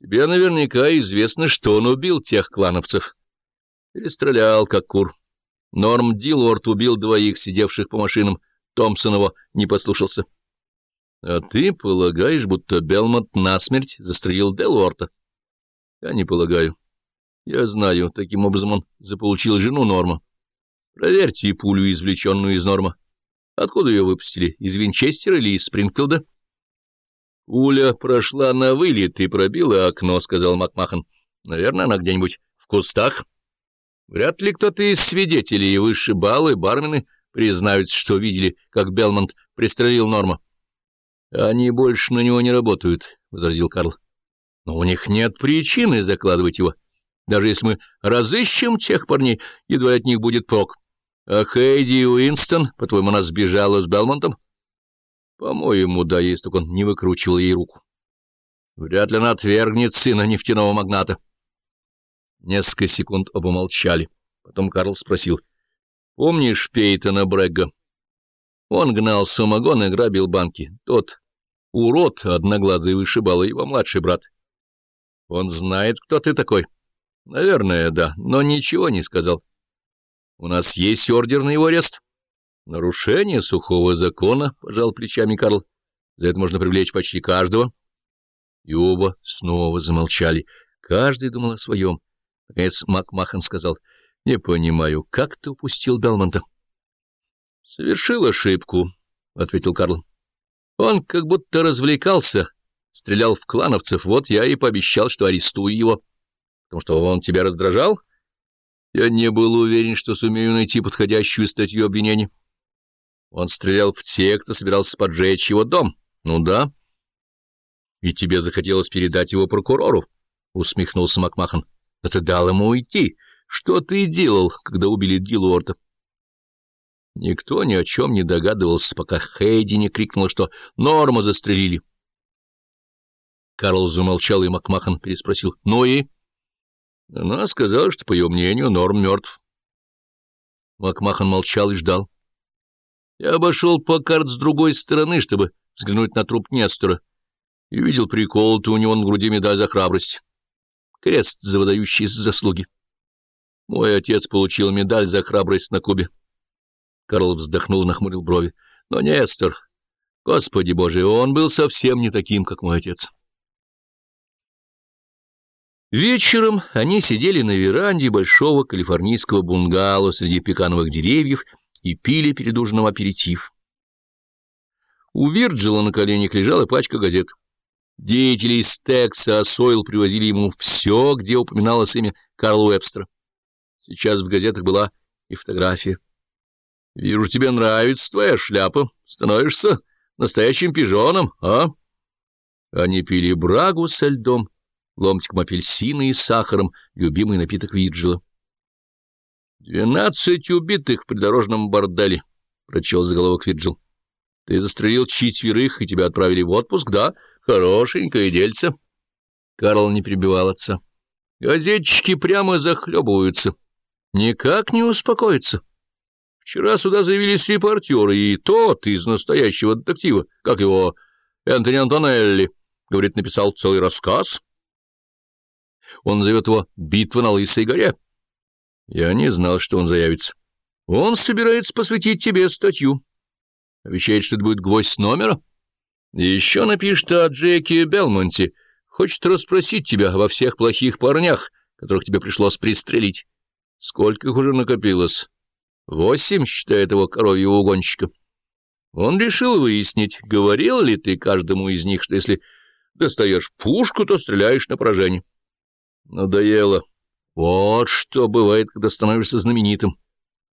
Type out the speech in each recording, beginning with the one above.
Тебе наверняка известно, что он убил тех клановцев. Перестрелял, как кур. Норм Дилуорт убил двоих, сидевших по машинам. Томпсон его не послушался. А ты полагаешь, будто Белмонт насмерть застрелил Делуорта? Я не полагаю. Я знаю, таким образом он заполучил жену Норма. Проверьте пулю, извлеченную из Норма. Откуда ее выпустили? Из Винчестера или из Спрингфилда? Пуля прошла на вылет и пробила окно, — сказал Макмахан. Наверное, она где-нибудь в кустах. Вряд ли кто-то из свидетелей и вышибалы, бармены признаются, что видели, как Белмонт пристрелил Норма. — Они больше на него не работают, — возразил Карл. — Но у них нет причины закладывать его. Даже если мы разыщем тех парней, едва от них будет прок. А Хейди Уинстон, по-твоему, она сбежала с Белмонтом? — По-моему, да, если только он не выкручивал ей руку. Вряд ли она отвергнет сына нефтяного магната. Несколько секунд оба молчали. Потом Карл спросил. — Помнишь Пейтона Брэгга? Он гнал самогон и грабил банки. Тот урод, одноглазый вышибал, его младший брат. Он знает, кто ты такой? Наверное, да, но ничего не сказал. У нас есть ордер на его арест? Нарушение сухого закона, пожал плечами Карл. За это можно привлечь почти каждого. И оба снова замолчали. Каждый думал о своем. Наконец Макмахан сказал, — Не понимаю, как ты упустил Белмонта? — Совершил ошибку, — ответил Карл. Он как будто развлекался, стрелял в клановцев, вот я и пообещал, что арестую его. Потому что он тебя раздражал? Я не был уверен, что сумею найти подходящую статью обвинения. Он стрелял в тех, кто собирался поджечь его дом. Ну да. И тебе захотелось передать его прокурору, — усмехнулся Макмахан. — Да ты дал ему уйти. Что ты делал, когда убили Дилуорта? — Никто ни о чем не догадывался, пока Хейди не крикнула, что Норма застрелили. Карл замолчал, и Макмахан переспросил. — Ну и? Она сказала, что, по ее мнению, Норм мертв. Макмахан молчал и ждал. Я обошел Паккарт с другой стороны, чтобы взглянуть на труп Нестора, и видел приколотую у него на груди медаль за храбрость. Крест за выдающиеся заслуги. Мой отец получил медаль за храбрость на Кубе. Карл вздохнул и нахмурил брови. Но Нестор, господи боже, он был совсем не таким, как мой отец. Вечером они сидели на веранде большого калифорнийского бунгало среди пекановых деревьев и пили перед ужином аперитив. У Вирджила на коленях лежала пачка газет. Деятели из Текса Сойл привозили ему все, где упоминалось имя Карла Уэбстера. Сейчас в газетах была и фотография. Вижу, тебе нравится твоя шляпа. Становишься настоящим пижоном, а? Они пили брагу со льдом, ломтиком апельсина и сахаром, любимый напиток Виджела. «Двенадцать убитых в придорожном борделе», — прочел заголовок Виджел. «Ты застрелил четверых, и тебя отправили в отпуск, да? Хорошенькое дельце». Карл не прибивал отца. «Газетчики прямо захлебываются. Никак не успокоятся. Вчера сюда заявились репортеры, и тот из настоящего детектива, как его, Энтони Антонелли, говорит, написал целый рассказ. Он зовет его «Битва на Лысой горе». Я не знал, что он заявится. Он собирается посвятить тебе статью. Обещает, что это будет гвоздь номера. И еще напишет о Джеке Белмонте. Хочет расспросить тебя во всех плохих парнях, которых тебе пришлось пристрелить. Сколько их уже накопилось? Восемь, считает его коровьего угонщика. Он решил выяснить, говорил ли ты каждому из них, что если достаешь пушку, то стреляешь на поражение. Надоело. Вот что бывает, когда становишься знаменитым.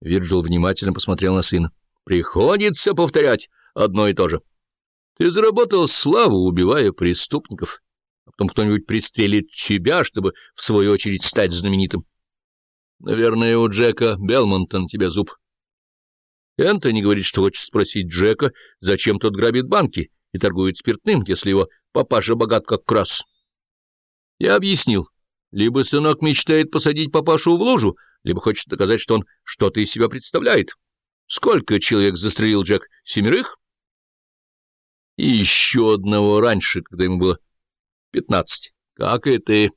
Вирджил внимательно посмотрел на сына. Приходится повторять одно и то же. Ты заработал славу, убивая преступников, а потом кто-нибудь пристрелит тебя, чтобы в свою очередь стать знаменитым. Наверное, у Джека Белмонта на тебя зуб. Энтони говорит, что хочет спросить Джека, зачем тот грабит банки и торгует спиртным, если его папаша богат как крас. Я объяснил. Либо сынок мечтает посадить папашу в лужу, либо хочет доказать, что он что-то из себя представляет. Сколько человек застрелил Джек? Семерых? И еще одного раньше, когда ему было пятнадцать как и ты.